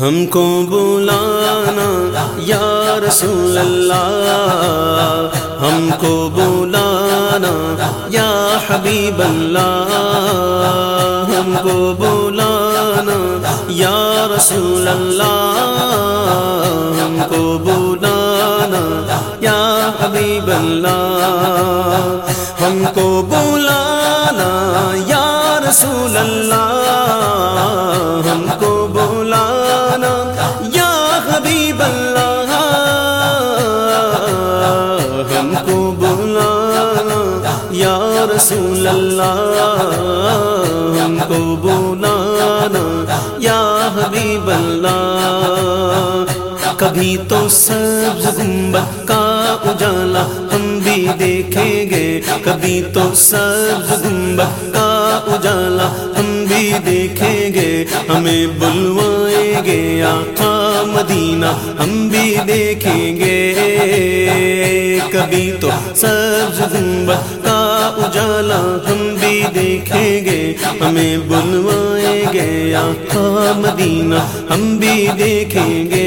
ہم کو بلانا، یا رسول اللہ، ہم کو بلانا، یا حبیب اللہ، ہم کو بلانا، یا رسول اللہ، ہم کو بلانا، یا حبیب اللہ، ہم کو بلانا، یا رسول اللہ حبیب اللہ کبھی تو سبز گنبد کا اجالا ہم بھی دیکھیں گے۔ کبھی تو سبز گنبد کا اجالا ہم بھی دیکھیں گے۔ ہمیں بلوائیں گے آقا مدینہ، ہم بھی دیکھیں گے۔ کبھی تو سبز گنبد کا اجالا ہم بھی دیکھیں گے، ہمیں بلوائیں گے آقا مدینہ، ہم بھی دیکھیں گے،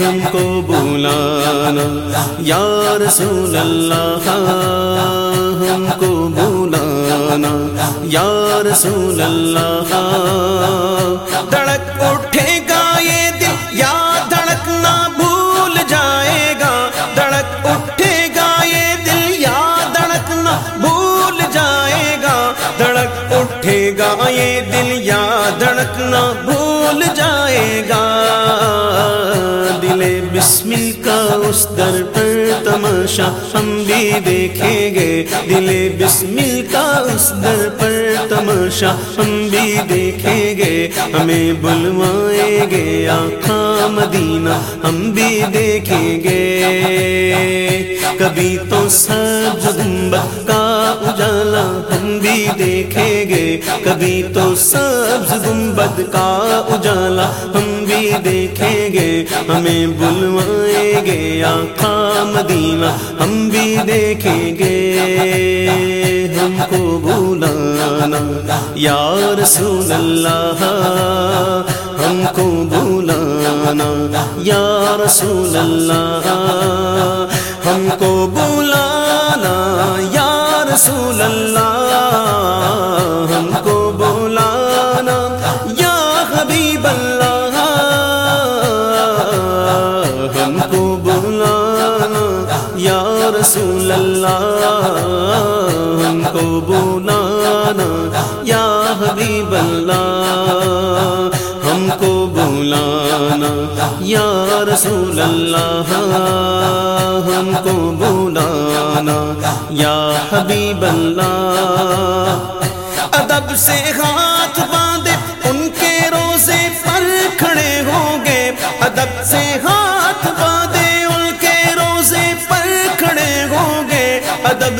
ہم کو بلانا، یا رسول اللہ، ہم کو بلانا، یا رسول اللہ۔ دڑک اٹھے دل بسمل کا اس در پر تماشا ہم بھی دیکھیں گے۔ دل بسمل کا اس در پر تماشا ہم بھی دیکھیں گے۔ ہمیں بلوائیں گے آخا مدینہ، ہم بھی دیکھیں گے۔ کبھی تو سبز گنبد کا بھی دیکھیں گے. کبھی تو سبز گنبد کا اجالا ہم بھی دیکھیں گے. ہمیں بلوائیں گے آخا مدینہ، ہم بھی دیکھیں گے. ہم کو بلانا یا رسول اللہ، ہم کو بلانا یا رسول اللہ۔ ہم کو بلانا، یا حبیب اللہ، ہم کو بلانا، یا رسول اللہ، ہم کو بلانا، یا حبیب اللہ۔ ادب سے ہاتھ باندھے، ان کے روزے پر کھڑے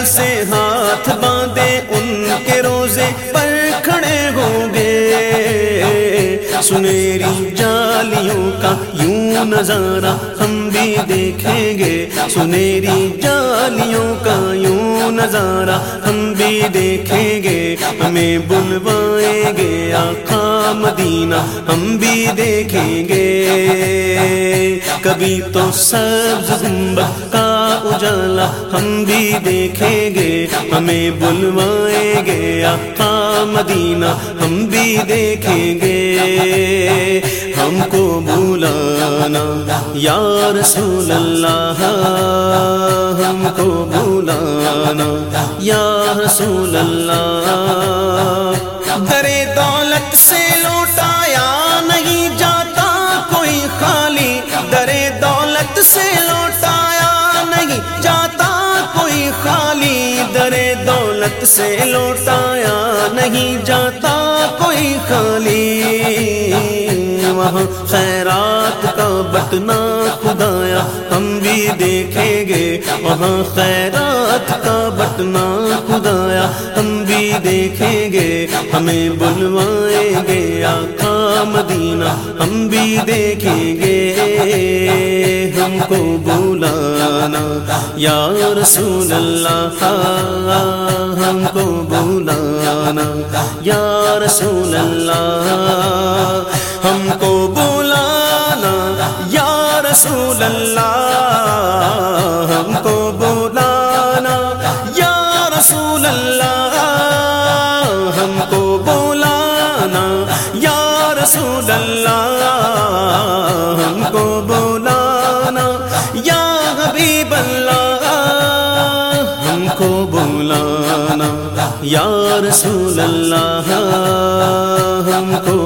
سے ہاتھ باندھے، ان کے روزے پر کھڑے ہوں گے۔ سنہری جالیوں کا یوں نظارہ ہم بھی دیکھیں گے۔ سنہری جالیوں کا یوں نظارہ ہم بھی دیکھیں گے، ہمیں بلوائیں گے آقا مدینہ، ہم بھی دیکھیں گے۔ کبھی تو سبز گنبد کا اجالا ہم بھی دیکھیں گے، ہمیں بلوائیں گے آقا مدینہ، ہم بھی دیکھیں گے۔ ہم کو بلانا یا رسول اللہ، ہم کو بلانا یا رسول اللہ درے دولت سے لوٹایا نہیں جاتا کوئی خالی درے دولت سے لوٹایا نہیں جاتا کوئی خالی درے دولت سے لوٹایا نہیں جاتا کوئی خالی۔ وہاں خیرات کا بٹنا خدایا، ہم بھی دیکھیں گے۔ وہاں خیرات کا بٹنا خدایا، ہم بھی دیکھیں گے۔ ہمیں بلوائیں گے آقا مدینہ، ہم بھی دیکھیں گے۔ ہم کو بلانا، یا رسول اللہ، ہم کو بلانا، یا رسول اللہ۔ ہم کو بلانا، یا رسول اللہ، ہم کو بلانا، یا رسول اللہ، ہم کو بلانا، یا رسول اللہ، ہم کو بلانا، یا حبیب اللہ، ہم کو بلانا، یا رسول اللہ، ہم کو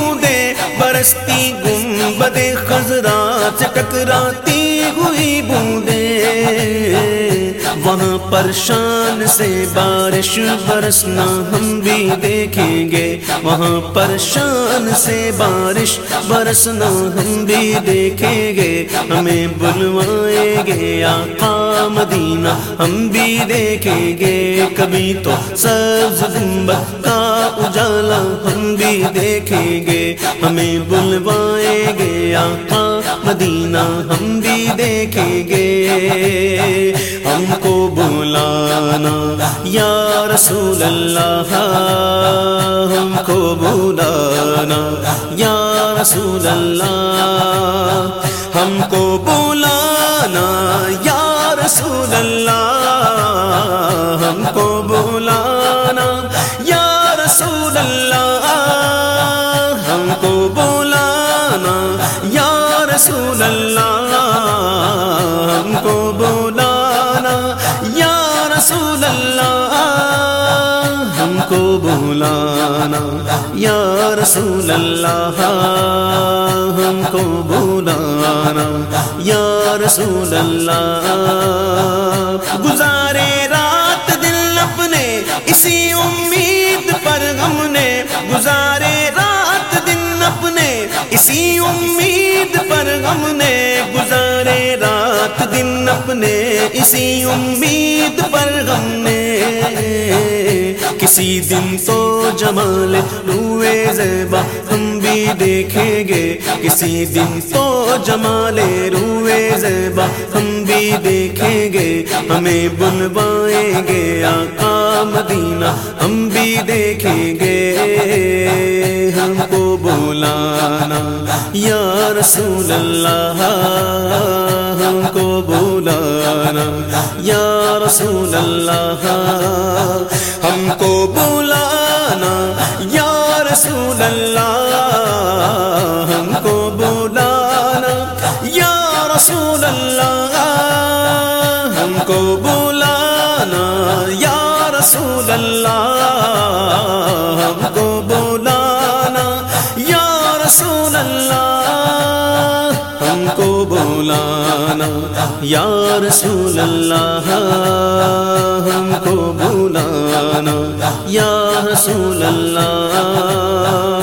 ہوئی برستی گنبد خزرا سے ٹکراتی ہوئی بوندے۔ وہاں پرشان سے بارش برسنا ہم بھی دیکھیں گے۔ وہاں پرشان سے بارش برسنا ہم بھی دیکھیں گے۔ ہمیں بلوائیں گے آقا مدینہ ہم بھی دیکھیں گے کبھی تو سبز گنبد کا اجالا ہم بھی دیکھیں گے ہمیں بلوائیں گے آقا مدینہ ہم بھی دیکھیں گے ہم کو بلانا یا رسول اللہ ہم کو بلانا یا رسول اللہ ہم کو بلانا رسول اللہ، ہم کو بلانا۔ یا رسول اللہ، ہم کو بلانا۔ یا رسول اللہ، ہم کو بلانا۔ یا رسول اللہ ہم کو بلانا یا رسول اللہ ہم کو بلانا یا رسول اللہ گزارے رات دل اپنے، اسی امید پر ہم نے۔ گزارے رات دن اپنے، اسی امید پر ہم نے۔ گزارے رات دن اپنے، اسی امید پر ہم نے۔ کسی دن تو جمال روئے زیبا ہم بھی دیکھیں گے۔ کسی دن تو جمال روئے زیبا ہم بھی دیکھیں گے۔ ہمیں بلوائیں گے آقا مدینہ، ہم بھی دیکھیں گے۔ ہم کو بلانا یا رسول اللہ، ہم کو بلانا یا رسول اللہ۔ کو بلانا، یا رسول اللہ، ہم کو بلانا، یا رسول اللہ، ہم کو بلانا، یا رسول اللہ، ہم کو بلانا، یا رسول اللہ، ہم کو بلانا، یا رسول اللہ، ہم کو بلانا۔ یا رسول اللہ۔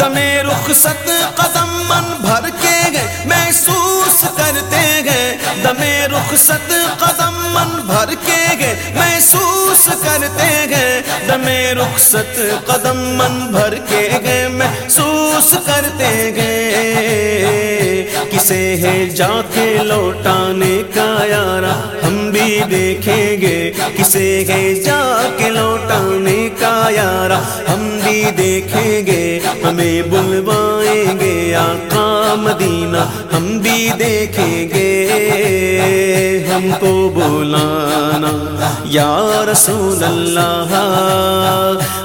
دمے رخصت قدم من بھر کے گئے، محسوس کرتے گئے۔ دمے رخصت قدم من بھر کے گئے، محسوس کرتے گئے۔ دمے رخصت قدم من بھر کے گئے، محسوس کرتے گئے۔ کسے ہے جا کے لوٹانے کا یارا ہم بھی دیکھیں گے کسے ہے جا کے لوٹانے کا یارا ہم بھی دیکھیں گے، ہمیں بلوائیں گے۔ آقا مدینہ ہم بھی دیکھیں گے۔ ہم کو بلانا، یا رسول اللہ،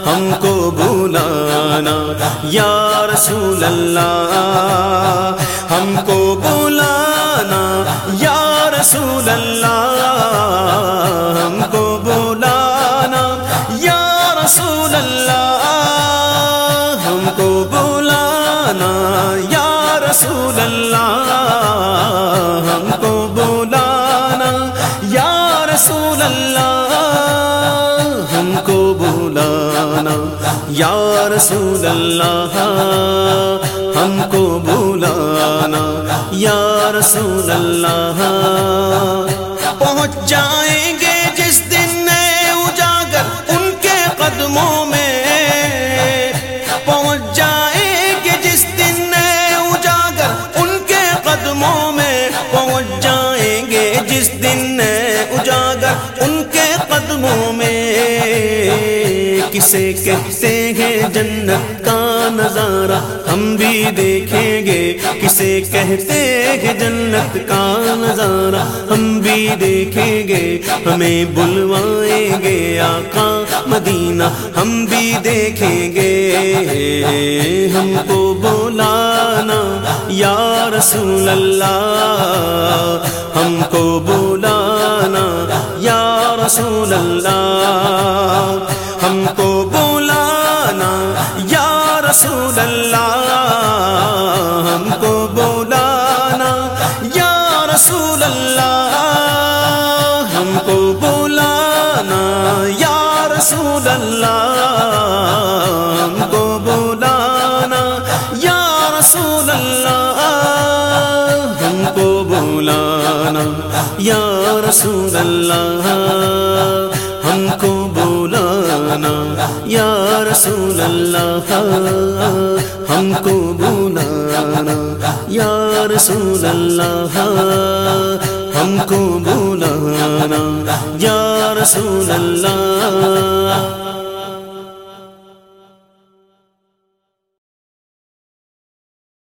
ہم کو بلانا، یا رسول اللہ، ہم کو بلانا، یا رسول اللہ۔ رسول اللہ، ہم کو بلانا، یا رسول اللہ، ہم کو بلانا، یا رسول اللہ، ہم کو بلانا، یا رسول اللہ۔ پہنچ جائیں گے جس دن اجاگر ان کے قدموں میں کسے کہتے ہیں جنت نظارہ ہم بھی دیکھیں گے، کسے کہتے ہیں جنت کا نظارہ؟ ہم بھی دیکھیں گے، ہمیں بلوائیں گے آقا مدینہ، ہم بھی دیکھیں گے۔ ہم کو بولانا یا رسول اللہ، ہم کو بولانا یا رسول اللہ۔ کو بولانا یا رسول اللہ ہم کو بولانا یا رسول اللہ ہم کو بولانا یا رسول اللہ ہم کو بولانا یا رسول اللہ ہم کو بولانا یا رسول اللہ ہم کو بولانا یا رسول اللہ۔